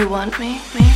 You want me? Me,